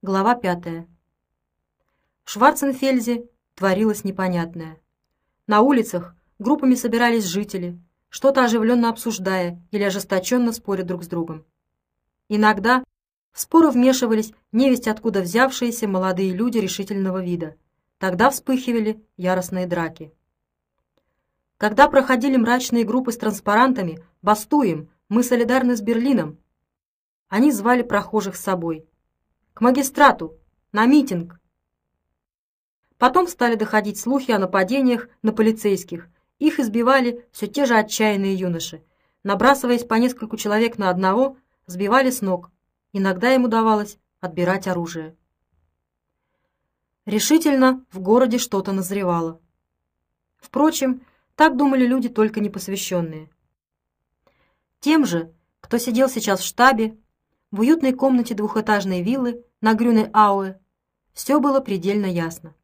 Глава пятая. В Шварценфельзе творилось непонятное. На улицах группами собирались жители, что-то оживленно обсуждая или ожесточенно споря друг с другом. Иногда в споры вмешивались невесть откуда взявшиеся молодые люди решительного вида. Тогда вспыхивали яростные драки. Когда проходили мрачные группы с транспарантами «Бастуем! Мы солидарны с Берлином!», они звали прохожих с собой. «К магистрату! На митинг!» Потом стали доходить слухи о нападениях на полицейских. Их избивали все те же отчаянные юноши. Набрасываясь по нескольку человек на одного, сбивали с ног. Иногда им удавалось отбирать оружие. Решительно в городе что-то назревало. Впрочем, так думали люди, только непосвященные. Тем же, кто сидел сейчас в штабе, в уютной комнате двухэтажной виллы на Грюне-Ауэ, все было предельно ясно.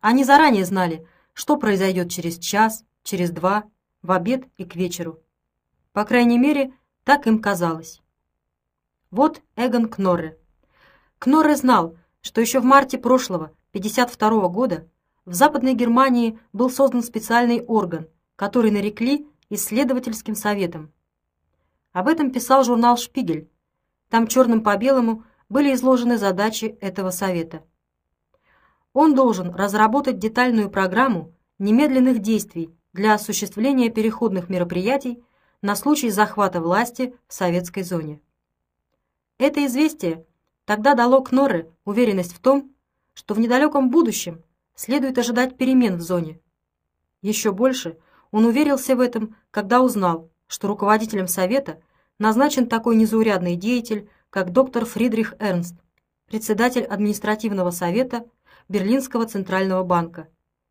Они заранее знали, что произойдет через час, через два, в обед и к вечеру. По крайней мере, так им казалось. Вот Эгон Кнорре. Кнорре знал, что еще в марте прошлого, 52 -го года, в Западной Германии был создан специальный орган, который нарекли исследовательским советом. Об этом писал журнал «Шпигель». Там черным по белому были изложены задачи этого совета. Он должен разработать детальную программу немедленных действий для осуществления переходных мероприятий на случай захвата власти в советской зоне. Это известие тогда дало Кнорре уверенность в том, что в недалеком будущем следует ожидать перемен в зоне. Еще больше он уверился в этом, когда узнал, что руководителем Совета назначен такой незаурядный деятель, как доктор Фридрих Эрнст, председатель административного совета Берлинского центрального банка,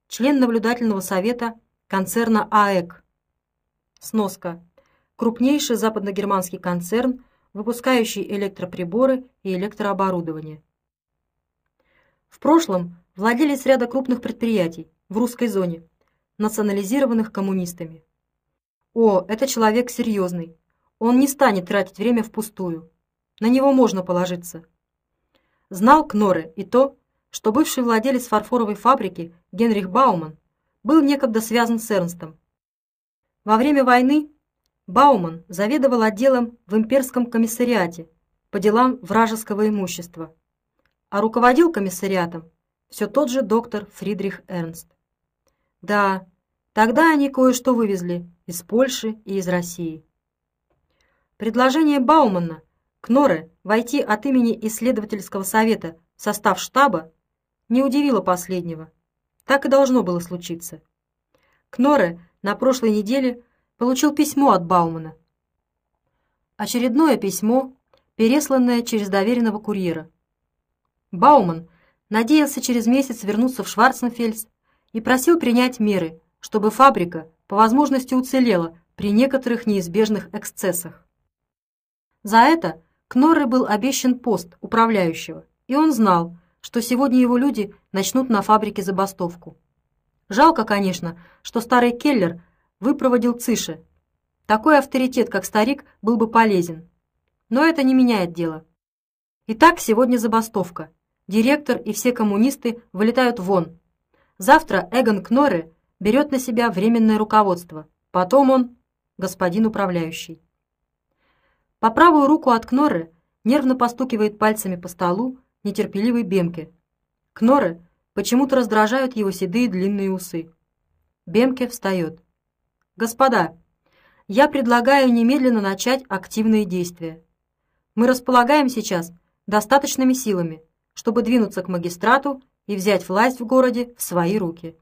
член наблюдательного совета концерна АЭК. Сноска. Крупнейший западногерманский концерн, выпускающий электроприборы и электрооборудование. В прошлом владелец ряда крупных предприятий в русской зоне, национализированных коммунистами. О, это человек серьезный. Он не станет тратить время впустую. На него можно положиться. Знал Кноре и то, что бывший владелец фарфоровой фабрики Генрих Бауман был некогда связан с Эрнстом. Во время войны Бауман заведовал отделом в имперском комиссариате по делам вражеского имущества, а руководил комиссариатом все тот же доктор Фридрих Эрнст. Да, тогда они кое-что вывезли из Польши и из России. Предложение Баумана Кноре войти от имени исследовательского совета в состав штаба не удивило последнего. Так и должно было случиться. Кноре на прошлой неделе получил письмо от Баумана. Очередное письмо, пересланное через доверенного курьера. Бауман надеялся через месяц вернуться в Шварценфельд и просил принять меры, чтобы фабрика по возможности уцелела при некоторых неизбежных эксцессах. За это Кнорре был обещан пост управляющего, и он знал, что сегодня его люди начнут на фабрике забастовку. Жалко, конечно, что старый Келлер выпроводил Цише. Такой авторитет, как старик, был бы полезен. Но это не меняет дело. Итак, сегодня забастовка. Директор и все коммунисты вылетают вон. Завтра Эгон Кнорре берет на себя временное руководство. Потом он господин управляющий. По правую руку от Кнорре нервно постукивает пальцами по столу нетерпеливый Бемке. Кнорре почему-то раздражают его седые длинные усы. Бемке встает. «Господа, я предлагаю немедленно начать активные действия. Мы располагаем сейчас достаточными силами, чтобы двинуться к магистрату и взять власть в городе в свои руки.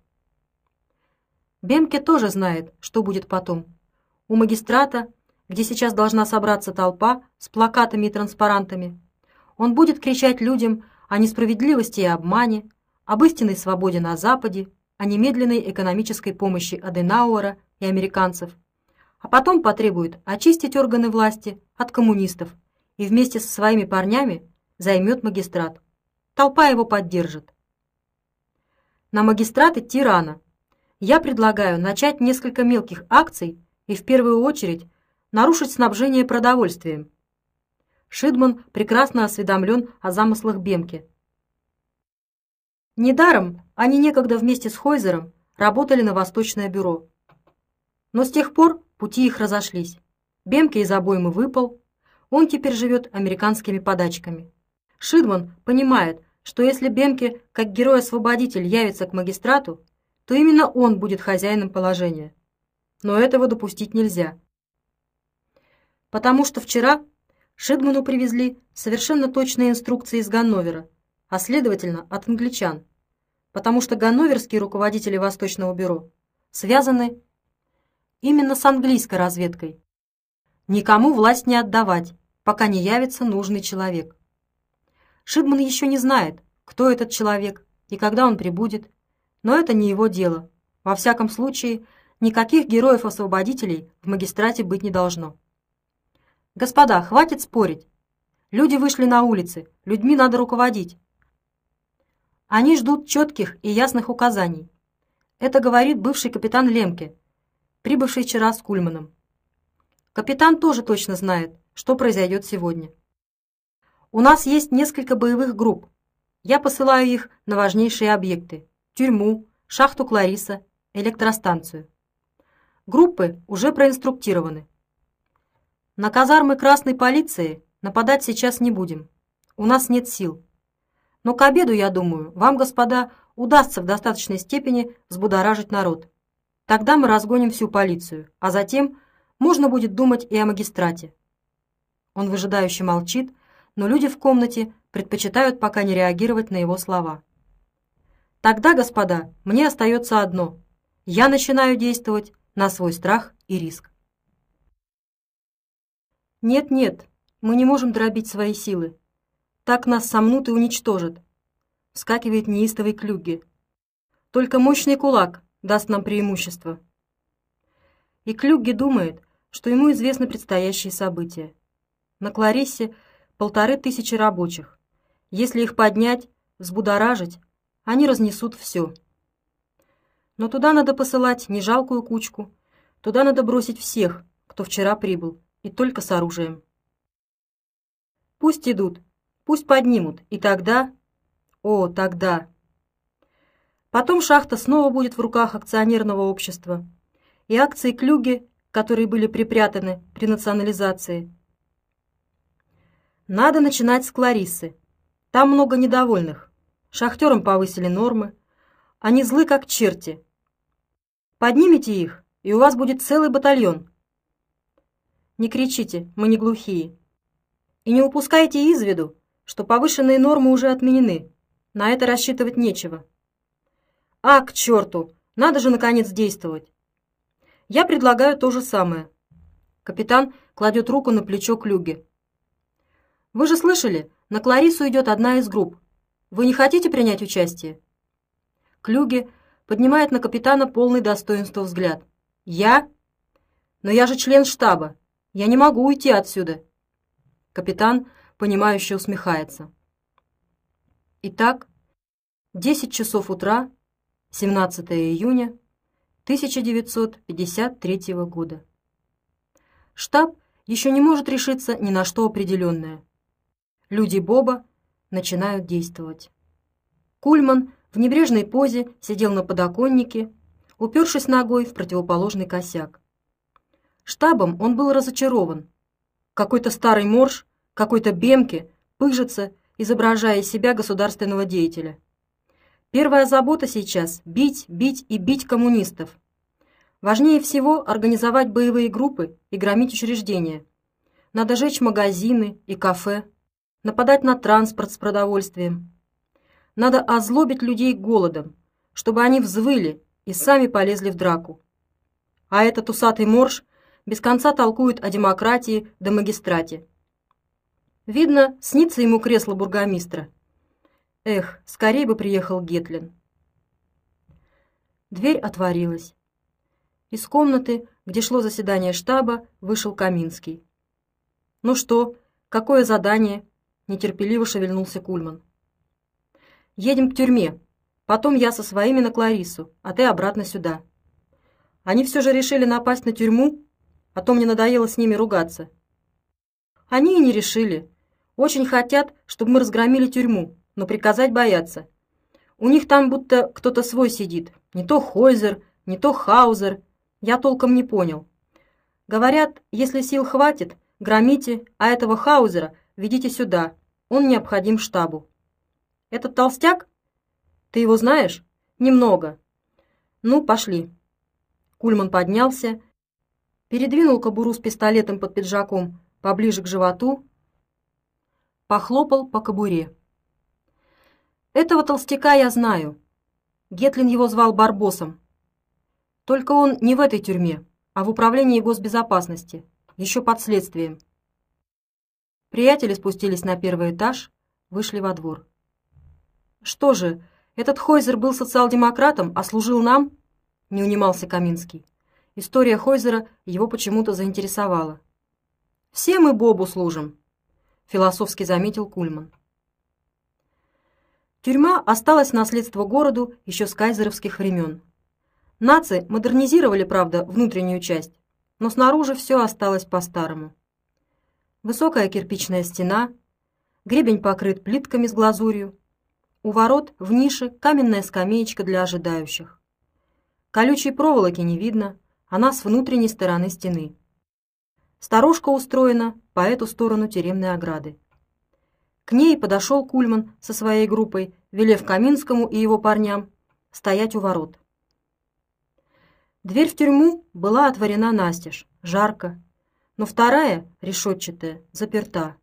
Бемке тоже знает, что будет потом. У магистрата, где сейчас должна собраться толпа с плакатами и транспарантами, он будет кричать людям о несправедливости и обмане, об истинной свободе на Западе, о немедленной экономической помощи Аденауэра и американцев, а потом потребует очистить органы власти от коммунистов и вместе со своими парнями займет магистрат. Толпа его поддержит. На магистрат идти рано. Я предлагаю начать несколько мелких акций и в первую очередь нарушить снабжение продовольствием. Шидман прекрасно осведомлен о замыслах Бемки. Недаром они некогда вместе с Хойзером работали на Восточное бюро. Но с тех пор пути их разошлись. Бемке из обоймы выпал, он теперь живет американскими подачками. Шидман понимает, что если Бемке, как герой-освободитель, явится к магистрату, то именно он будет хозяином положения. Но этого допустить нельзя. Потому что вчера Шидману привезли совершенно точные инструкции из Ганновера, а следовательно от англичан, потому что ганноверские руководители Восточного бюро связаны именно с английской разведкой. Никому власть не отдавать, пока не явится нужный человек. Шидман еще не знает, кто этот человек и когда он прибудет, но это не его дело. Во всяком случае, никаких героев-освободителей в магистрате быть не должно. Господа, хватит спорить. Люди вышли на улицы, людьми надо руководить. Они ждут четких и ясных указаний. Это говорит бывший капитан Лемке, прибывший вчера с Кульманом. Капитан тоже точно знает, что произойдет сегодня. У нас есть несколько боевых групп. Я посылаю их на важнейшие объекты – тюрьму, шахту Клариса, электростанцию. Группы уже проинструктированы. На казармы Красной полиции нападать сейчас не будем. У нас нет сил. Но к обеду, я думаю, вам, господа, удастся в достаточной степени взбудоражить народ. Тогда мы разгоним всю полицию, а затем можно будет думать и о магистрате. Он выжидающе молчит, но люди в комнате предпочитают пока не реагировать на его слова. Тогда, господа, мне остается одно. Я начинаю действовать на свой страх и риск. «Нет-нет, мы не можем дробить свои силы. Так нас сомнут и уничтожат», — вскакивает неистовый Клюге. «Только мощный кулак даст нам преимущество». И Клюге думает, что ему известны предстоящие события. На Клариссе полторы тысячи рабочих. Если их поднять, взбудоражить, они разнесут все. Но туда надо посылать не жалкую кучку, туда надо бросить всех, кто вчера прибыл и только с оружием. Пусть идут, пусть поднимут, и тогда... О, тогда... Потом шахта снова будет в руках акционерного общества, и акции Клюги, которые были припрятаны при национализации. Надо начинать с Клариссы. Там много недовольных. Шахтерам повысили нормы. Они злы, как черти. Поднимите их, и у вас будет целый батальон, не кричите, мы не глухие. И не упускайте из виду, что повышенные нормы уже отменены. На это рассчитывать нечего. А, к черту! Надо же, наконец, действовать. Я предлагаю то же самое. Капитан кладет руку на плечо Клюге. Вы же слышали, на Кларису идет одна из групп. Вы не хотите принять участие? Клюге поднимает на капитана полный достоинства взгляд. Я? Но я же член штаба. Я не могу уйти отсюда. Капитан, понимающе усмехается. Итак, 10 часов утра, 17 июня 1953 года. Штаб еще не может решиться ни на что определенное. Люди Боба начинают действовать. Кульман в небрежной позе сидел на подоконнике, упершись ногой в противоположный косяк. Штабом он был разочарован. Какой-то старый морж, какой-то бемки пыжится, изображая из себя государственного деятеля. Первая забота сейчас — бить, бить и бить коммунистов. Важнее всего организовать боевые группы и громить учреждения. Надо жечь магазины и кафе, нападать на транспорт с продовольствием. Надо озлобить людей голодом, чтобы они взвыли и сами полезли в драку. А этот усатый морж без конца толкует о демократии да магистрате. Видно, снится ему кресло бургомистра. Эх, скорее бы приехал Гетлин. Дверь отворилась. Из комнаты, где шло заседание штаба, вышел Каминский. «Ну что, какое задание?» — нетерпеливо шевельнулся Кульман. «Едем к тюрьме. Потом я со своими на Кларису, а ты обратно сюда». Они все же решили напасть на тюрьму а то мне надоело с ними ругаться. Они и не решили. Очень хотят, чтобы мы разгромили тюрьму, но приказать боятся. У них там будто кто-то свой сидит. Не то Хойзер, не то Хаузер. Я толком не понял. Говорят, если сил хватит, громите, а этого Хаузера ведите сюда. Он необходим штабу. Этот толстяк? Ты его знаешь? Немного. Ну, пошли. Кульман поднялся, передвинул кобуру с пистолетом под пиджаком поближе к животу, похлопал по кобуре. Этого толстяка я знаю. Гетлин его звал Барбосом. Только он не в этой тюрьме, а в управлении госбезопасности, еще под следствием. Приятели спустились на первый этаж, вышли во двор. Что же, этот Хойзер был социал-демократом, а служил нам? Не унимался Каминский. История Хойзера его почему-то заинтересовала. Все мы Бобу служим, философски заметил Кульман. Тюрьма осталась наследство городу еще с кайзеровских времен. Нации модернизировали, правда, внутреннюю часть, но снаружи все осталось по-старому. Высокая кирпичная стена, гребень покрыт плитками с глазурью, у ворот в нише каменная скамеечка для ожидающих. Колючей проволоки не видно, она с внутренней стороны стены. Сторожка устроена по эту сторону тюремной ограды. К ней подошел Кульман со своей группой, велев Каминскому и его парням стоять у ворот. Дверь в тюрьму была отворена настежь, жарко, но вторая, решетчатая, заперта.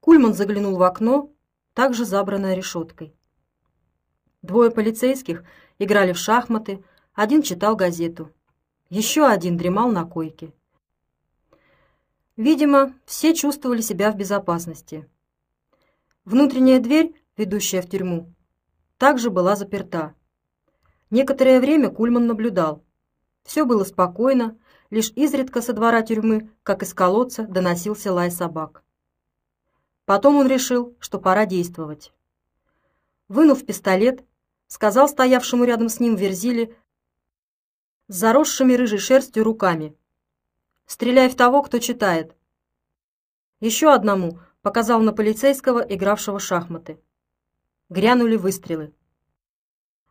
Кульман заглянул в окно, также забранное решеткой. Двое полицейских играли в шахматы, один читал газету. Еще один дремал на койке. Видимо, все чувствовали себя в безопасности. Внутренняя дверь, ведущая в тюрьму, также была заперта. Некоторое время Кульман наблюдал. Все было спокойно, лишь изредка со двора тюрьмы, как из колодца, доносился лай собак. Потом он решил, что пора действовать. Вынув пистолет, сказал стоявшему рядом с ним Верзиле заросшими рыжей шерстью руками. «Стреляй в того, кто читает». Еще одному показал на полицейского, игравшего шахматы. Грянули выстрелы.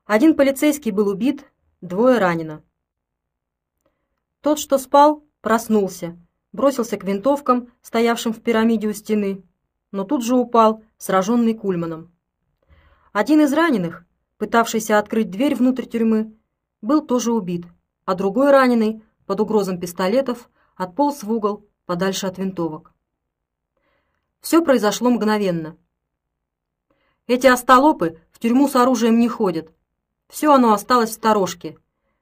Один полицейский был убит, двое ранено. Тот, что спал, проснулся, бросился к винтовкам, стоявшим в пирамиде у стены, но тут же упал, сраженный Кульманом. Один из раненых, пытавшийся открыть дверь внутрь тюрьмы, был тоже убит, а другой раненый, под угрозом пистолетов, отполз в угол подальше от винтовок. Все произошло мгновенно. Эти остолопы в тюрьму с оружием не ходят. Все оно осталось в сторожке.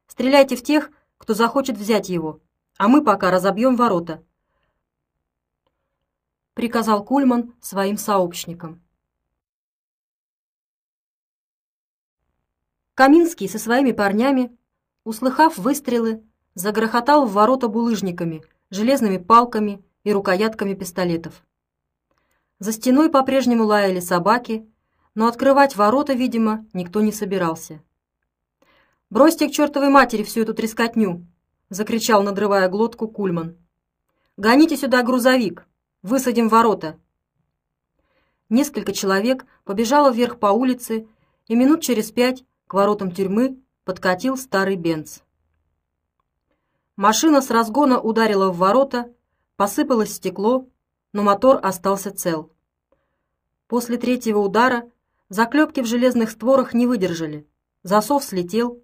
Стреляйте в тех, кто захочет взять его, а мы пока разобьем ворота. Приказал Кульман своим сообщникам. Каминский со своими парнями, услыхав выстрелы, загрохотал в ворота булыжниками, железными палками и рукоятками пистолетов. За стеной по-прежнему лаяли собаки, но открывать ворота, видимо, никто не собирался. «Бросьте к чертовой матери всю эту трескотню!» — закричал, надрывая глотку, Кульман. «Гоните сюда грузовик! Высадим ворота!» Несколько человек побежало вверх по улице, и минут через пять к воротам тюрьмы подкатил старый Бенц. Машина с разгона ударила в ворота, посыпалось стекло, но мотор остался цел. После третьего удара заклепки в железных створах не выдержали, засов слетел,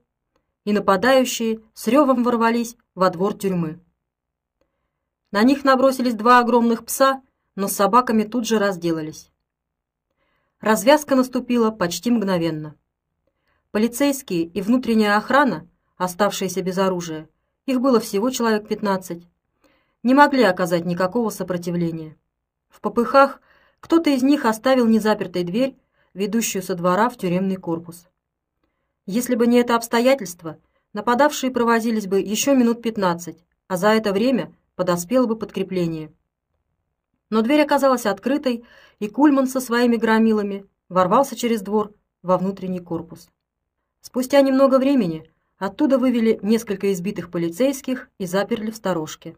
и нападающие с ревом ворвались во двор тюрьмы. На них набросились два огромных пса, но с собаками тут же разделались. Развязка наступила почти мгновенно. Полицейские и внутренняя охрана, оставшиеся без оружия, их было всего человек пятнадцать, не могли оказать никакого сопротивления. В попыхах кто-то из них оставил незапертой дверь, ведущую со двора в тюремный корпус. Если бы не это обстоятельство, нападавшие провозились бы еще минут пятнадцать, а за это время подоспело бы подкрепление. Но дверь оказалась открытой, и Кульман со своими громилами ворвался через двор во внутренний корпус. Спустя немного времени оттуда вывели несколько избитых полицейских и заперли в сторожке.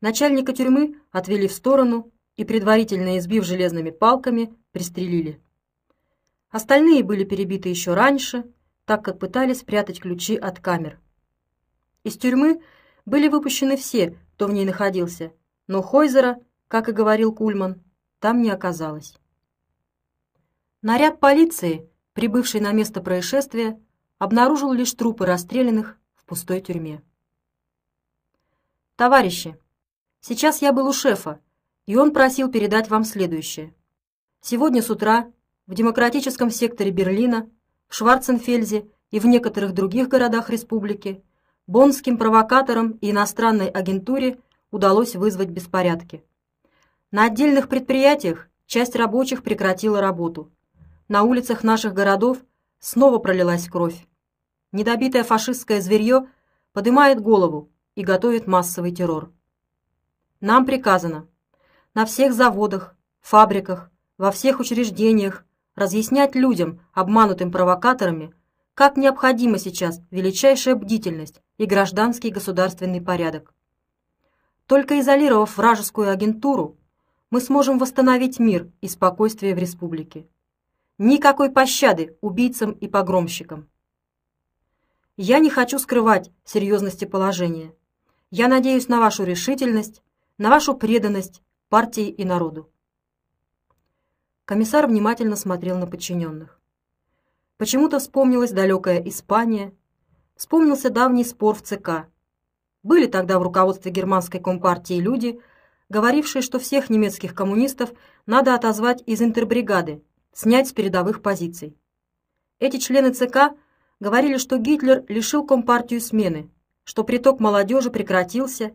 Начальника тюрьмы отвели в сторону и, предварительно избив железными палками, пристрелили. Остальные были перебиты еще раньше, так как пытались спрятать ключи от камер. Из тюрьмы были выпущены все, кто в ней находился, но Хойзера, как и говорил Кульман, там не оказалось. Наряд полиции, прибывший на место происшествия, обнаружил лишь трупы расстрелянных в пустой тюрьме. «Товарищи, сейчас я был у шефа, и он просил передать вам следующее. Сегодня с утра в демократическом секторе Берлина, в Шварценфельзе и в некоторых других городах республики боннским провокаторам и иностранной агентуре удалось вызвать беспорядки. На отдельных предприятиях часть рабочих прекратила работу. На улицах наших городов снова пролилась кровь. Недобитое фашистское зверье поднимает голову и готовит массовый террор. Нам приказано на всех заводах, фабриках, во всех учреждениях разъяснять людям, обманутым провокаторами, как необходима сейчас величайшая бдительность и гражданский государственный порядок. Только изолировав вражескую агентуру, мы сможем восстановить мир и спокойствие в республике. Никакой пощады убийцам и погромщикам. Я не хочу скрывать серьезности положения. Я надеюсь на вашу решительность, на вашу преданность партии и народу. Комиссар внимательно смотрел на подчиненных. Почему-то вспомнилась далекая Испания, вспомнился давний спор в ЦК. Были тогда в руководстве германской компартии люди, говорившие, что всех немецких коммунистов надо отозвать из интербригады, снять с передовых позиций. Эти члены ЦК говорили, что Гитлер лишил компартию смены, что приток молодежи прекратился,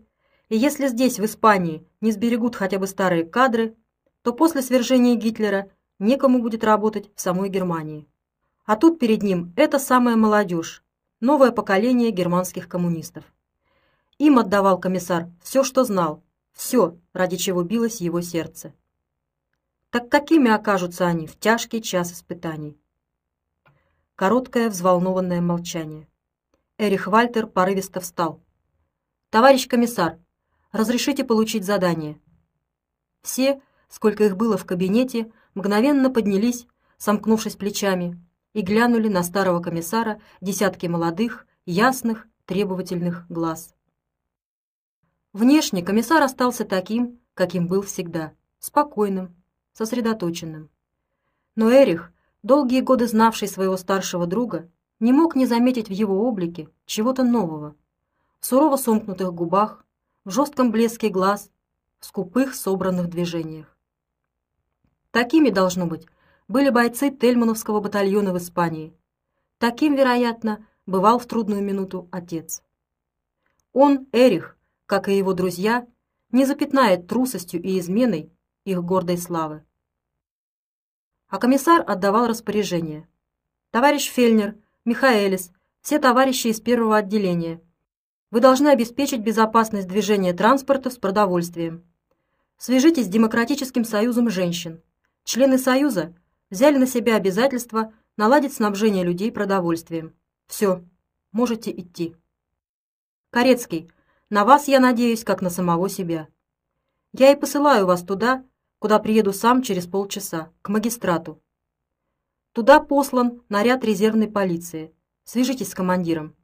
и если здесь, в Испании, не сберегут хотя бы старые кадры, то после свержения Гитлера некому будет работать в самой Германии. А тут перед ним эта самая молодежь, новое поколение германских коммунистов. Им отдавал комиссар все, что знал, все, ради чего билось его сердце. Так какими окажутся они в тяжкий час испытаний? Короткое взволнованное молчание. Эрих Вальтер порывисто встал. «Товарищ комиссар, разрешите получить задание?» Все, сколько их было в кабинете, мгновенно поднялись, сомкнувшись плечами, и глянули на старого комиссара десятки молодых, ясных, требовательных глаз. Внешне комиссар остался таким, каким был всегда, спокойным, сосредоточенным. Но Эрих, долгие годы знавший своего старшего друга, не мог не заметить в его облике чего-то нового. В сурово сомкнутых губах, в жестком блеске глаз, в скупых собранных движениях. Такими, должно быть, были бойцы Тельмановского батальона в Испании. Таким, вероятно, бывал в трудную минуту отец. Он, Эрих, как и его друзья, не запятнает трусостью и изменой их гордой славы. А комиссар отдавал распоряжение. «Товарищ Фельнер, Михаэлис, все товарищи из первого отделения, вы должны обеспечить безопасность движения транспорта с продовольствием. Свяжитесь с Демократическим союзом женщин. Члены Союза взяли на себя обязательство наладить снабжение людей продовольствием. Все, можете идти. Корецкий, на вас я надеюсь, как на самого себя. Я и посылаю вас туда, куда приеду сам через полчаса, к магистрату. Туда послан наряд резервной полиции. Свяжитесь с командиром.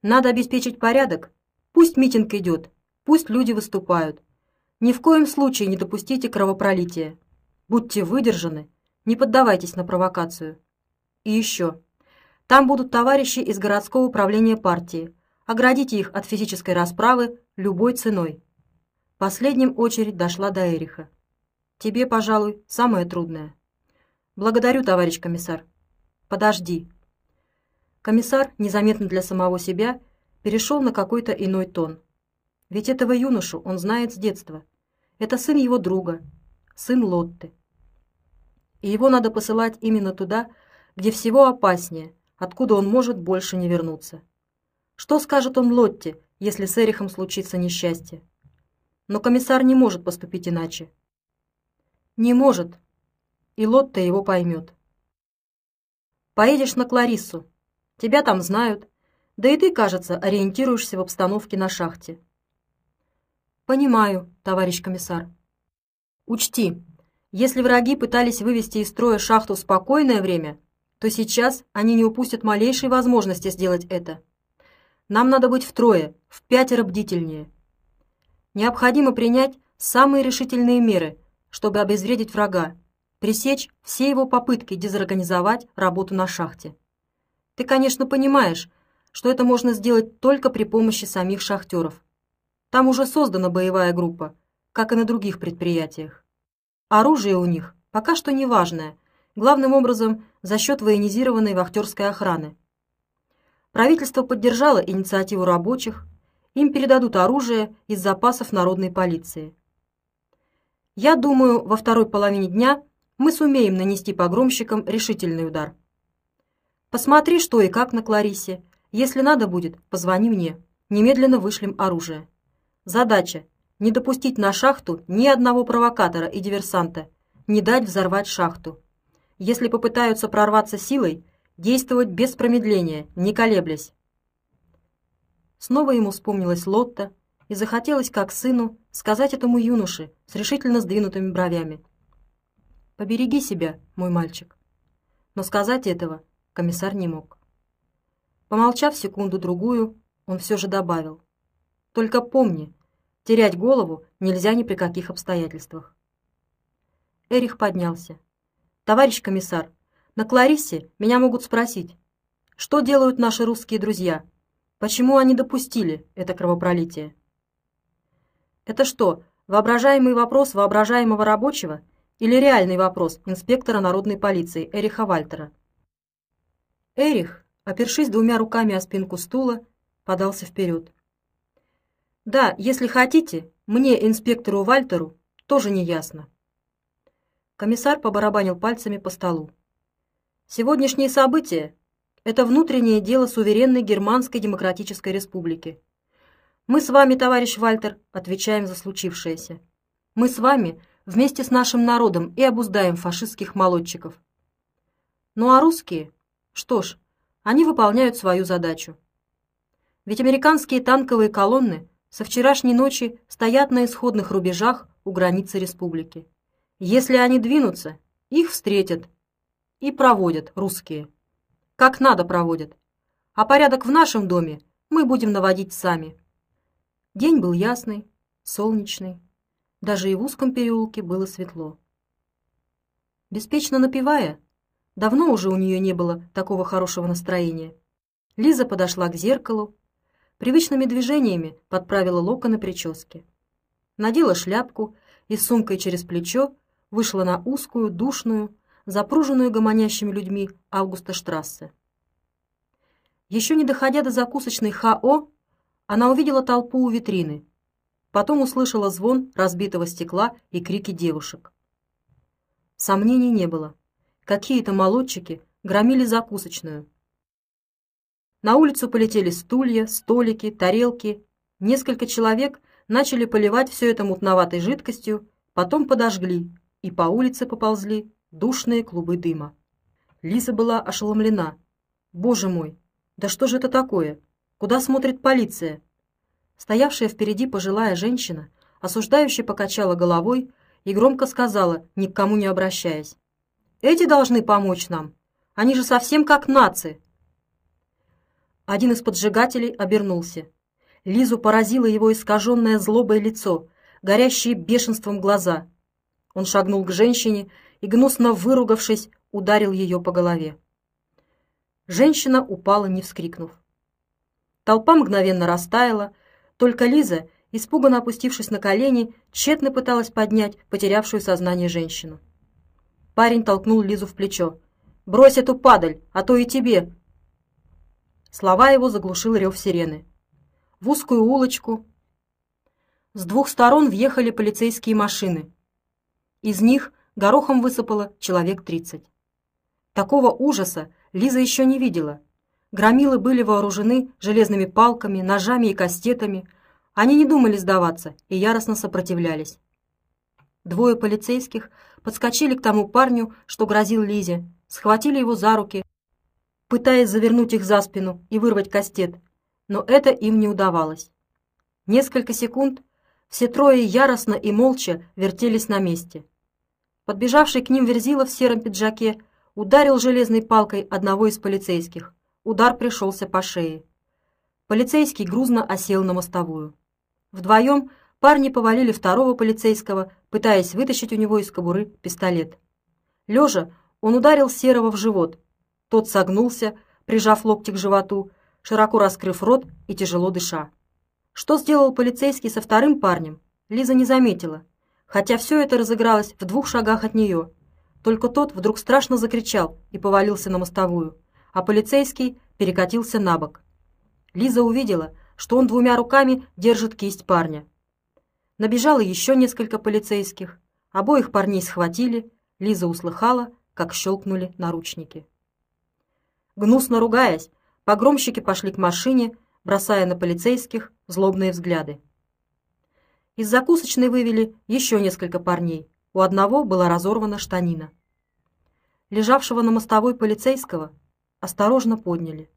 Надо обеспечить порядок. Пусть митинг идет, пусть люди выступают. Ни в коем случае не допустите кровопролития. Будьте выдержаны, не поддавайтесь на провокацию. И еще. Там будут товарищи из городского управления партии. Оградите их от физической расправы любой ценой. Последним очередь дошла до Эриха. Тебе, пожалуй, самое трудное. Благодарю, товарищ комиссар. Подожди. Комиссар, незаметно для самого себя, перешел на какой-то иной тон. Ведь этого юношу он знает с детства. Это сын его друга, сын Лотты. И его надо посылать именно туда, где всего опаснее, откуда он может больше не вернуться. Что скажет он Лотте, если с Эрихом случится несчастье? Но комиссар не может поступить иначе. Не может. И Лотта его поймет. Поедешь на Клариссу. Тебя там знают. Да и ты, кажется, ориентируешься в обстановке на шахте. Понимаю, товарищ комиссар. Учти, если враги пытались вывести из строя шахту в спокойное время, то сейчас они не упустят малейшей возможности сделать это. Нам надо быть втрое, в пятеро бдительнее. Необходимо принять самые решительные меры, чтобы обезвредить врага, пресечь все его попытки дезорганизовать работу на шахте. Ты, конечно, понимаешь, что это можно сделать только при помощи самих шахтеров. Там уже создана боевая группа, как и на других предприятиях. Оружие у них пока что неважное, главным образом за счет военизированной вахтерской охраны. Правительство поддержало инициативу рабочих, им передадут оружие из запасов народной полиции. Я думаю, во второй половине дня мы сумеем нанести погромщикам решительный удар. Посмотри, что и как на Кларисе. Если надо будет, позвони мне. Немедленно вышлем оружие. Задача не допустить на шахту ни одного провокатора и диверсанта, не дать взорвать шахту. Если попытаются прорваться силой, действовать без промедления, не колеблясь. Снова ему вспомнилась Лотта, и захотелось, как сыну, сказать этому юноше с решительно сдвинутыми бровями. «Побереги себя, мой мальчик». Но сказать этого комиссар не мог. Помолчав секунду-другую, он все же добавил. «Только помни, терять голову нельзя ни при каких обстоятельствах». Эрих поднялся. «Товарищ комиссар, на Клариссе меня могут спросить, что делают наши русские друзья? Почему они допустили это кровопролитие?» Это что, воображаемый вопрос воображаемого рабочего или реальный вопрос инспектора народной полиции Эриха Вальтера? Эрих, опершись двумя руками о спинку стула, подался вперед. «Да, если хотите, мне, инспектору Вальтеру, тоже не ясно». Комиссар побарабанил пальцами по столу. «Сегодняшние события — это внутреннее дело суверенной Германской Демократической Республики. Мы с вами, товарищ Вальтер, отвечаем за случившееся. Мы с вами вместе с нашим народом и обуздаем фашистских молодчиков. Ну а русские? Что ж, они выполняют свою задачу. Ведь американские танковые колонны со вчерашней ночи стоят на исходных рубежах у границы республики. Если они двинутся, их встретят и проводят русские. Как надо проводят. А порядок в нашем доме мы будем наводить сами. День был ясный, солнечный. Даже и в узком переулке было светло. Беспечно напевая, давно уже у нее не было такого хорошего настроения, Лиза подошла к зеркалу, привычными движениями подправила локоны прически. Надела шляпку и с сумкой через плечо вышла на узкую, душную, запруженную гомонящими людьми Августа Штрассе. Еще не доходя до закусочной ХАО, она увидела толпу у витрины. Потом услышала звон разбитого стекла и крики девушек. Сомнений не было. Какие-то молодчики громили закусочную. На улицу полетели стулья, столики, тарелки. Несколько человек начали поливать все это мутноватой жидкостью, потом подожгли, и по улице поползли душные клубы дыма. Лиза была ошеломлена. «Боже мой, да что же это такое? Куда смотрит полиция? Стоявшая впереди пожилая женщина, осуждающе покачала головой и громко сказала, ни к кому не обращаясь. «Эти должны помочь нам. Они же совсем как нации». Один из поджигателей обернулся. Лизу поразило его искаженное злобое лицо, горящие бешенством глаза. Он шагнул к женщине и, гнусно выругавшись, ударил ее по голове. Женщина упала, не вскрикнув. Толпа мгновенно растаяла, только Лиза, испуганно опустившись на колени, тщетно пыталась поднять потерявшую сознание женщину. Парень толкнул Лизу в плечо. «Брось эту падаль, а то и тебе!» Слова его заглушил рев сирены. В узкую улочку с двух сторон въехали полицейские машины. Из них горохом высыпало человек тридцать. Такого ужаса Лиза еще не видела — Громилы были вооружены железными палками, ножами и кастетами. Они не думали сдаваться и яростно сопротивлялись. Двое полицейских подскочили к тому парню, что грозил Лизе, схватили его за руки, пытаясь завернуть их за спину и вырвать кастет, но это им не удавалось. Несколько секунд Все трое яростно и молча вертелись на месте. Подбежавший к ним Верзила в сером пиджаке ударил железной палкой одного из полицейских. Удар пришелся по шее. Полицейский грузно осел на мостовую. Вдвоем парни повалили второго полицейского, пытаясь вытащить у него из кобуры пистолет. Лежа, он ударил Серого в живот. Тот согнулся, прижав локти к животу, широко раскрыв рот и тяжело дыша. Что сделал полицейский со вторым парнем, Лиза не заметила, хотя все это разыгралось в двух шагах от нее. Только тот вдруг страшно закричал и повалился на мостовую, а полицейский перекатился на бок. Лиза увидела, что он двумя руками держит кисть парня. Набежало еще несколько полицейских. Обоих парней схватили. Лиза услыхала, как щелкнули наручники. Гнусно ругаясь, погромщики пошли к машине, бросая на полицейских злобные взгляды. Из закусочной вывели еще несколько парней. У одного была разорвана штанина. Лежавшего на мостовой полицейского осторожно подняли.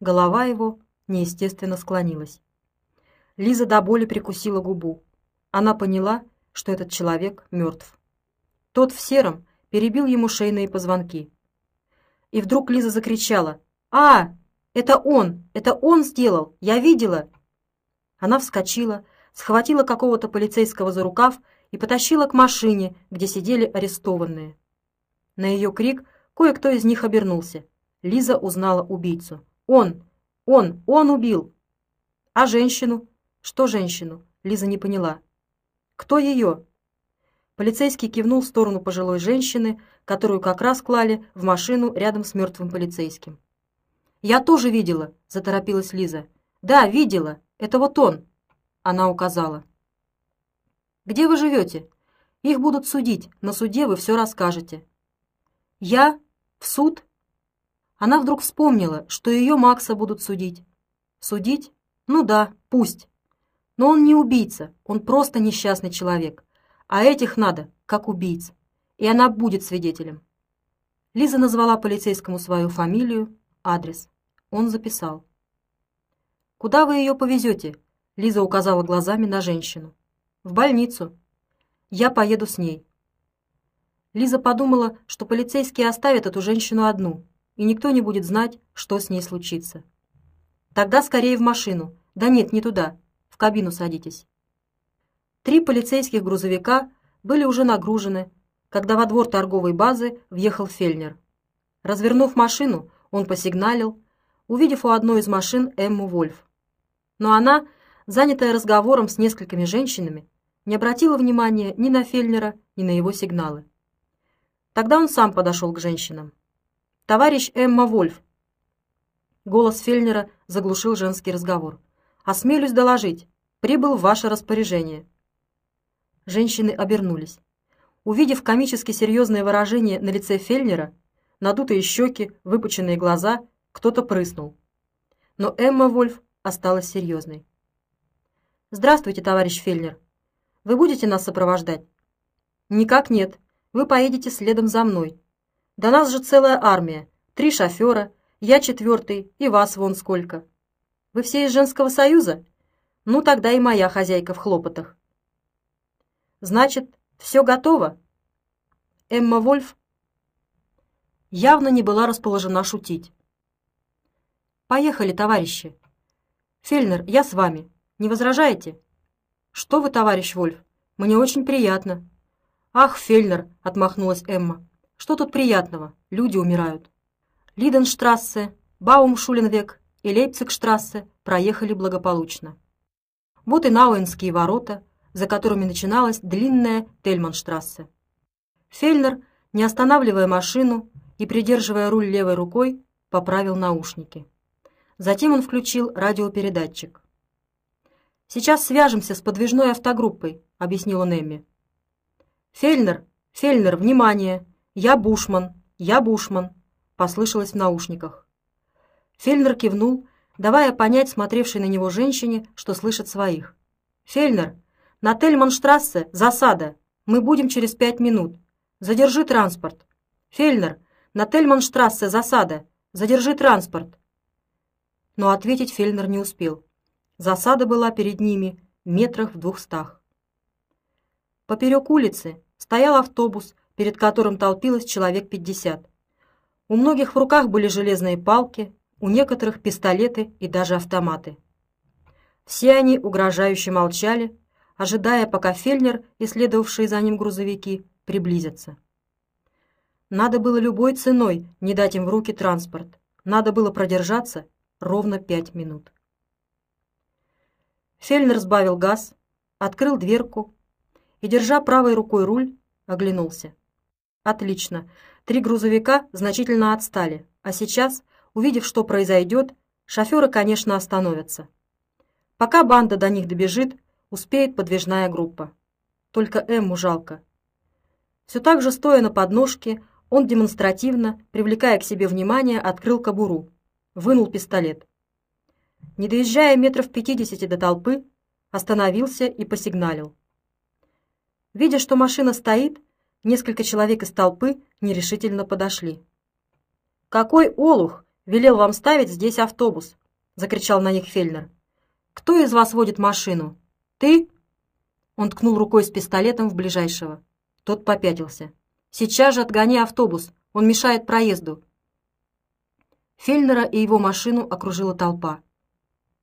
Голова его неестественно склонилась. Лиза до боли прикусила губу. Она поняла, что этот человек мертв. Тот в сером перебил ему шейные позвонки. И вдруг Лиза закричала «А, это он! Это он сделал! Я видела!» Она вскочила, схватила какого-то полицейского за рукав и потащила к машине, где сидели арестованные. На ее крик кое-кто из них обернулся. Лиза узнала убийцу. «Он! Он! Он убил!» «А женщину?» «Что женщину?» Лиза не поняла. «Кто ее?» Полицейский кивнул в сторону пожилой женщины, которую как раз клали в машину рядом с мертвым полицейским. «Я тоже видела», — заторопилась Лиза. «Да, видела. Это вот он», — она указала. «Где вы живете? Их будут судить. На суде вы все расскажете». «Я? В суд?» Она вдруг вспомнила, что ее Макса будут судить. «Судить? Ну да, пусть. Но он не убийца, он просто несчастный человек. А этих надо, как убийц. И она будет свидетелем». Лиза назвала полицейскому свою фамилию, адрес. Он записал. «Куда вы ее повезете?» Лиза указала глазами на женщину. «В больницу. Я поеду с ней». Лиза подумала, что полицейские оставят эту женщину одну, и никто не будет знать, что с ней случится. «Тогда скорее в машину. Да нет, не туда. В кабину садитесь». Три полицейских грузовика были уже нагружены, когда во двор торговой базы въехал Фельнер. Развернув машину, он посигналил, увидев у одной из машин Эмму Вольф. Но она, занятая разговором с несколькими женщинами, не обратила внимания ни на Фельнера, ни на его сигналы. Тогда он сам подошел к женщинам. «Товарищ Эмма Вольф!» Голос Фельнера заглушил женский разговор. «Осмелюсь доложить. Прибыл в ваше распоряжение». Женщины обернулись. Увидев комически серьезное выражение на лице Фельнера, надутые щеки, выпученные глаза кто-то прыснул. Но Эмма Вольф осталась серьезной. «Здравствуйте, товарищ Фельнер. Вы будете нас сопровождать?» «Никак нет. Вы поедете следом за мной. До нас же целая армия. Три шофера, я четвертый, и вас вон сколько. Вы все из женского союза? Ну, тогда и моя хозяйка в хлопотах». «Значит, все готово?» Эмма Вольф явно не была расположена шутить. Поехали, товарищи. Фельнер, я с вами. Не возражаете? Что вы, товарищ Вольф? Мне очень приятно. Ах, Фельнер, отмахнулась Эмма. Что тут приятного? Люди умирают. Лиденштрассе, Баумшуленвек и Лейпцигштрассе проехали благополучно. Вот и Науэнские ворота, за которыми начиналась длинная Тельманштрассе. Фельнер, не останавливая машину и придерживая руль левой рукой, поправил наушники. Затем он включил радиопередатчик. «Сейчас свяжемся с подвижной автогруппой», — объяснил он Эмми. «Фельнер, Фельнер, внимание! Я Бушман, я Бушман!» — послышалось в наушниках. Фельнер кивнул, давая понять смотревшей на него женщине, что слышит своих. «Фельнер, на Тельманштрассе засада. Мы будем через пять минут. Задержи транспорт. Фельнер, на Тельманштрассе засада. Задержи транспорт но ответить Фельнер не успел. Засада была перед ними метрах в двухстах. Поперек улицы стоял автобус, перед которым толпилось человек пятьдесят. У многих в руках были железные палки, у некоторых пистолеты и даже автоматы. Все они угрожающе молчали, ожидая, пока Фельнер и следовавшие за ним грузовики приблизятся. Надо было любой ценой не дать им в руки транспорт. Надо было продержаться ровно пять минут. Фельнер сбавил газ, открыл дверку и, держа правой рукой руль, оглянулся. Отлично. Три грузовика значительно отстали, а сейчас, увидев, что произойдет, шоферы, конечно, остановятся. Пока банда до них добежит, успеет подвижная группа. Только Эмму жалко. Все так же, стоя на подножке, он демонстративно, привлекая к себе внимание, открыл кобуру, вынул пистолет. Не доезжая метров пятидесяти до толпы, остановился и посигналил. Видя, что машина стоит, несколько человек из толпы нерешительно подошли. «Какой олух велел вам ставить здесь автобус?» — закричал на них Фельнер. «Кто из вас водит машину? Ты?» Он ткнул рукой с пистолетом в ближайшего. Тот попятился. «Сейчас же отгони автобус, он мешает проезду». Фельнера и его машину окружила толпа.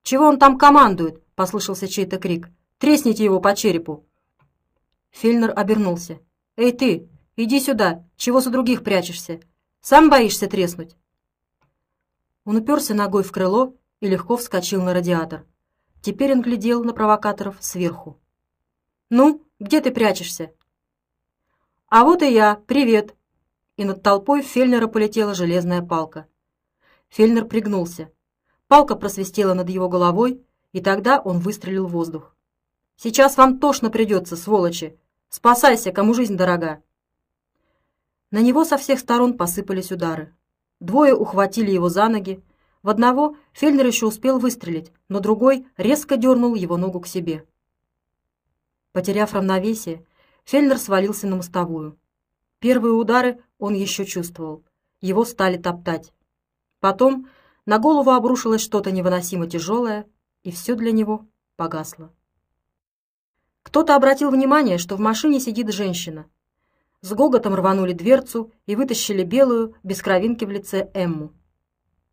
«Чего он там командует?» — послышался чей-то крик. «Тресните его по черепу!» Фельнер обернулся. «Эй ты, иди сюда! Чего за других прячешься? Сам боишься треснуть?» Он уперся ногой в крыло и легко вскочил на радиатор. Теперь он глядел на провокаторов сверху. «Ну, где ты прячешься?» «А вот и я! Привет!» И над толпой Фельнера полетела железная палка. Фельнер пригнулся. Палка просвистела над его головой, и тогда он выстрелил в воздух. «Сейчас вам тошно придется, сволочи! Спасайся, кому жизнь дорога!» На него со всех сторон посыпались удары. Двое ухватили его за ноги. В одного Фельнер еще успел выстрелить, но другой резко дернул его ногу к себе. Потеряв равновесие, Фельнер свалился на мостовую. Первые удары он еще чувствовал. Его стали топтать. Потом на голову обрушилось что-то невыносимо тяжелое, и все для него погасло. Кто-то обратил внимание, что в машине сидит женщина. С гоготом рванули дверцу и вытащили белую, без кровинки в лице Эмму.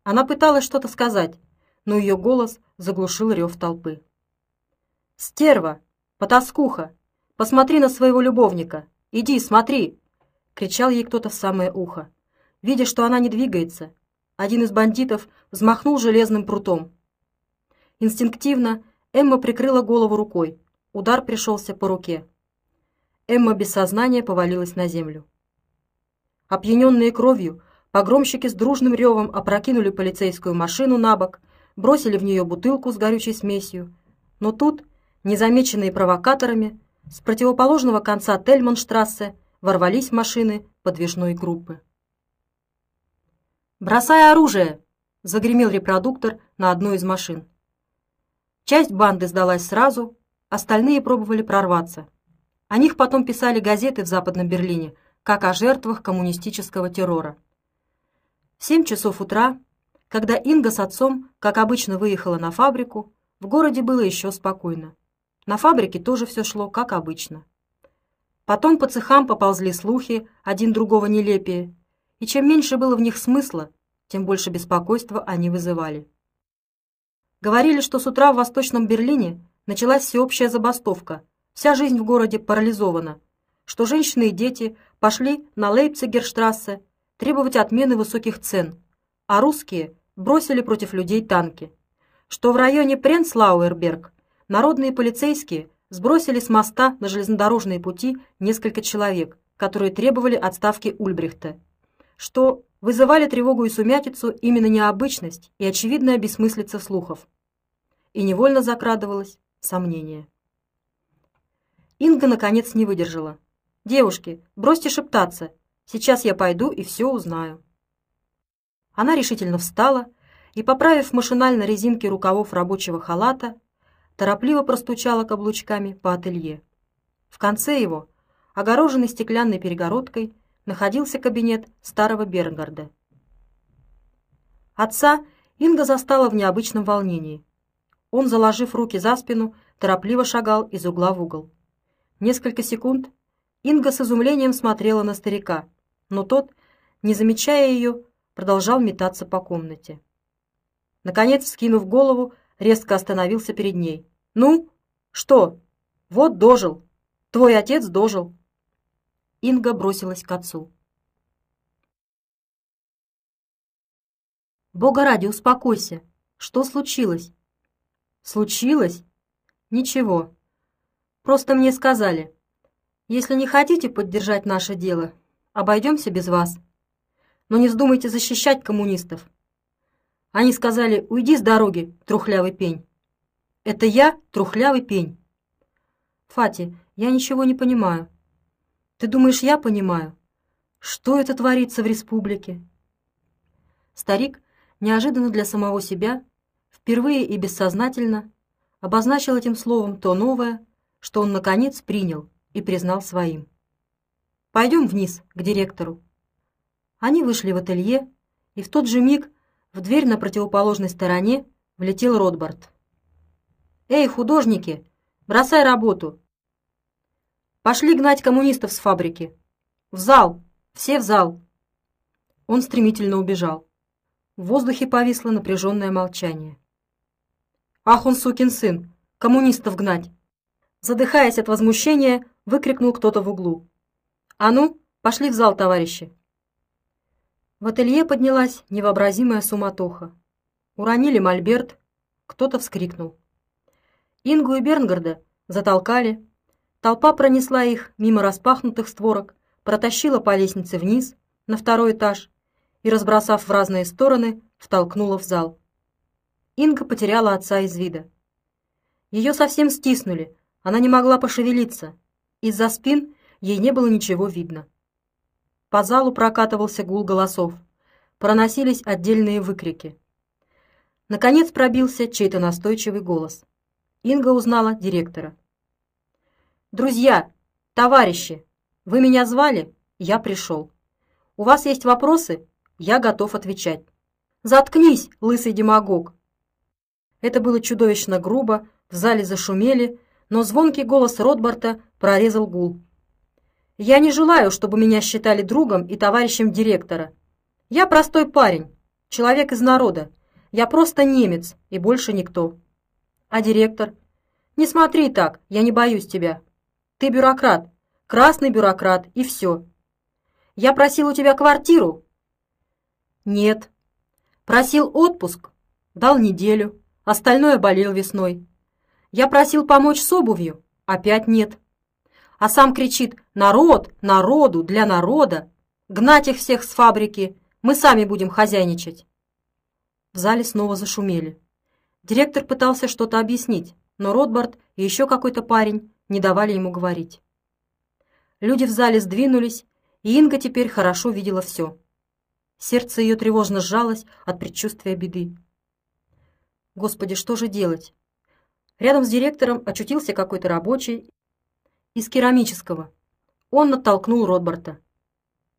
Она пыталась что-то сказать, но ее голос заглушил рев толпы. «Стерва! Потаскуха! Посмотри на своего любовника! Иди, смотри!» — кричал ей кто-то в самое ухо. Видя, что она не двигается, один из бандитов взмахнул железным прутом. Инстинктивно Эмма прикрыла голову рукой. Удар пришелся по руке. Эмма без сознания повалилась на землю. Опьяненные кровью, погромщики с дружным ревом опрокинули полицейскую машину на бок, бросили в нее бутылку с горючей смесью. Но тут, незамеченные провокаторами, с противоположного конца Тельманштрассе ворвались машины подвижной группы. «Бросай оружие!» — загремел репродуктор на одной из машин. Часть банды сдалась сразу, остальные пробовали прорваться. О них потом писали газеты в Западном Берлине, как о жертвах коммунистического террора. В семь часов утра, когда Инга с отцом, как обычно, выехала на фабрику, в городе было еще спокойно. На фабрике тоже все шло, как обычно. Потом по цехам поползли слухи, один другого нелепее, и чем меньше было в них смысла, тем больше беспокойства они вызывали. Говорили, что с утра в Восточном Берлине началась всеобщая забастовка, вся жизнь в городе парализована, что женщины и дети пошли на Лейпцигерштрассе требовать отмены высоких цен, а русские бросили против людей танки, что в районе Пренцлауэрберг народные полицейские сбросили с моста на железнодорожные пути несколько человек, которые требовали отставки Ульбрихта, что вызывали тревогу и сумятицу именно необычность и очевидная бессмыслица слухов. И невольно закрадывалось сомнение. Инга, наконец, не выдержала. «Девушки, бросьте шептаться. Сейчас я пойду и все узнаю». Она решительно встала и, поправив машинально резинки рукавов рабочего халата, торопливо простучала каблучками по ателье. В конце его, огороженный стеклянной перегородкой, находился кабинет старого Бернгарда. Отца Инга застала в необычном волнении. Он, заложив руки за спину, торопливо шагал из угла в угол. Несколько секунд Инга с изумлением смотрела на старика, но тот, не замечая ее, продолжал метаться по комнате. Наконец, скинув голову, резко остановился перед ней. «Ну, что? Вот дожил. Твой отец дожил». Инга бросилась к отцу. «Бога ради, успокойся. Что случилось?» «Случилось? Ничего. Просто мне сказали, если не хотите поддержать наше дело, обойдемся без вас. Но не вздумайте защищать коммунистов. Они сказали, уйди с дороги, трухлявый пень. Это я, трухлявый пень. Фати, я ничего не понимаю. Ты думаешь, я понимаю? Что это творится в республике? Старик, неожиданно для самого себя, впервые и бессознательно, обозначил этим словом то новое, что он, наконец, принял и признал своим. «Пойдем вниз, к директору». Они вышли в ателье, и в тот же миг в дверь на противоположной стороне влетел Ротбард. «Эй, художники, бросай работу! Пошли гнать коммунистов с фабрики! В зал! Все в зал!» Он стремительно убежал. В воздухе повисло напряженное молчание. «Ах он, сукин сын! Коммунистов гнать!» Задыхаясь от возмущения, выкрикнул кто-то в углу. «А ну, пошли в зал, товарищи!» В ателье поднялась невообразимая суматоха. Уронили мольберт, кто-то вскрикнул. Ингу и Бернгарда затолкали. Толпа пронесла их мимо распахнутых створок, протащила по лестнице вниз, на второй этаж, и, разбросав в разные стороны, втолкнула в зал. Инга потеряла отца из вида. Ее совсем стиснули, она не могла пошевелиться. Из-за спин ей не было ничего видно. По залу прокатывался гул голосов. Проносились отдельные выкрики. Наконец пробился чей-то настойчивый голос. Инга узнала директора. «Друзья, товарищи, вы меня звали? Я пришел. У вас есть вопросы? Я готов отвечать. Заткнись, лысый демагог!» Это было чудовищно грубо, в зале зашумели, но звонкий голос Ротбарта прорезал гул. «Я не желаю, чтобы меня считали другом и товарищем директора. Я простой парень, человек из народа. Я просто немец и больше никто. А директор? Не смотри так, я не боюсь тебя. Ты бюрократ, красный бюрократ, и все. Я просил у тебя квартиру? Нет. Просил отпуск? Дал неделю. Остальное болел весной. Я просил помочь с обувью, опять нет. А сам кричит «Народ! Народу! Для народа! Гнать их всех с фабрики! Мы сами будем хозяйничать!» В зале снова зашумели. Директор пытался что-то объяснить, но Ротбард и еще какой-то парень не давали ему говорить. Люди в зале сдвинулись, и Инга теперь хорошо видела все. Сердце ее тревожно сжалось от предчувствия беды. Господи, что же делать? Рядом с директором очутился какой-то рабочий из керамического. Он натолкнул Ротбарта.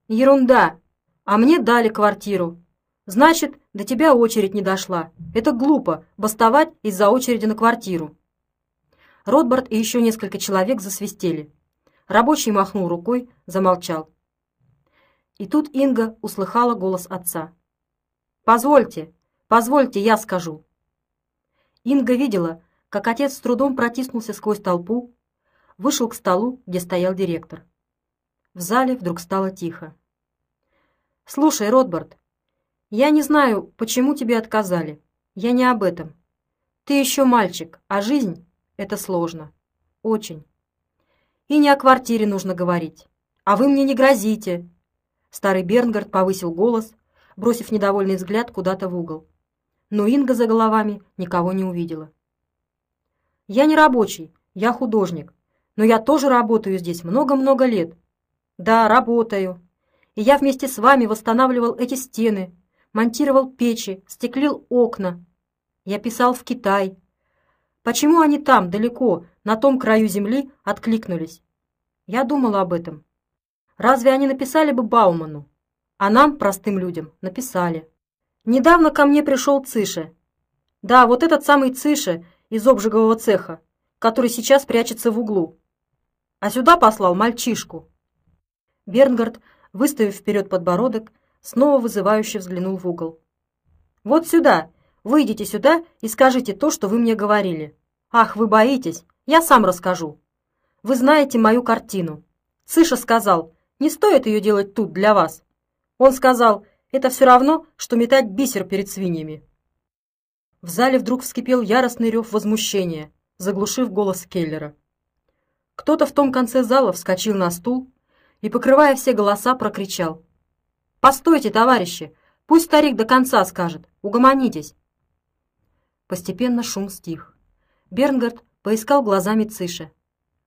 «Ерунда! А мне дали квартиру. Значит, до тебя очередь не дошла. Это глупо, бастовать из-за очереди на квартиру». Ротбарт и еще несколько человек засвистели. Рабочий махнул рукой, замолчал. И тут Инга услыхала голос отца. «Позвольте, позвольте, я скажу». Инга видела, как отец с трудом протиснулся сквозь толпу, вышел к столу, где стоял директор. В зале вдруг стало тихо. «Слушай, Ротбард, я не знаю, почему тебе отказали. Я не об этом. Ты еще мальчик, а жизнь — это сложно. Очень. И не о квартире нужно говорить. А вы мне не грозите!» Старый Бернгард повысил голос, бросив недовольный взгляд куда-то в угол. Но Инга за головами никого не увидела. Я не рабочий, я художник. Но я тоже работаю здесь много-много лет. Да, работаю. И я вместе с вами восстанавливал эти стены, монтировал печи, стеклил окна. Я писал в Китай. Почему они там, далеко, на том краю земли, откликнулись? Я думала об этом. Разве они написали бы Бауману? А нам, простым людям, написали. Недавно ко мне пришел Цише. Да, вот этот самый Цише из обжигового цеха, который сейчас прячется в углу. а сюда послал мальчишку. Бернгард, выставив вперед подбородок, снова вызывающе взглянул в угол. «Вот сюда! Выйдите сюда и скажите то, что вы мне говорили. Ах, вы боитесь! Я сам расскажу. Вы знаете мою картину. Цыша сказал, не стоит ее делать тут для вас. Он сказал, это все равно, что метать бисер перед свиньями». В зале вдруг вскипел яростный рев возмущения, заглушив голос Келлера. Кто-то в том конце зала вскочил на стул и, покрывая все голоса, прокричал. «Постойте, товарищи! Пусть старик до конца скажет! Угомонитесь!» Постепенно шум стих. Бернгард поискал глазами Циша.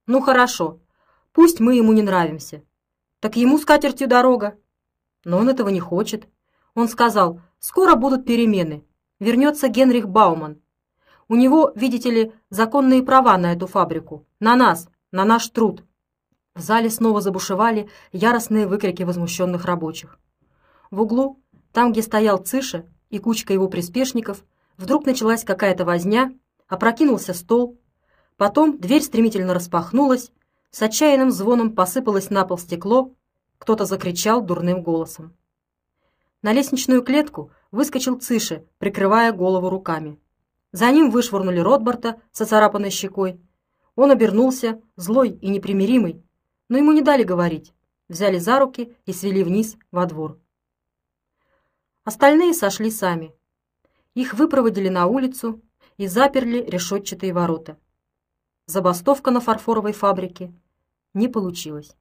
«Ну хорошо, пусть мы ему не нравимся. Так ему с катертью дорога». Но он этого не хочет. Он сказал, скоро будут перемены. Вернется Генрих Бауман. У него, видите ли, законные права на эту фабрику. На нас, на наш труд. В зале снова забушевали яростные выкрики возмущенных рабочих. В углу, там, где стоял Циша и кучка его приспешников, вдруг началась какая-то возня, опрокинулся стол, потом дверь стремительно распахнулась, с отчаянным звоном посыпалось на пол стекло, кто-то закричал дурным голосом. На лестничную клетку выскочил Циша, прикрывая голову руками. За ним вышвырнули Ротбарта со царапанной щекой. Он обернулся, злой и непримиримый, но ему не дали говорить, взяли за руки и свели вниз во двор. Остальные сошли сами. Их выпроводили на улицу и заперли решетчатые ворота. Забастовка на фарфоровой фабрике не получилась.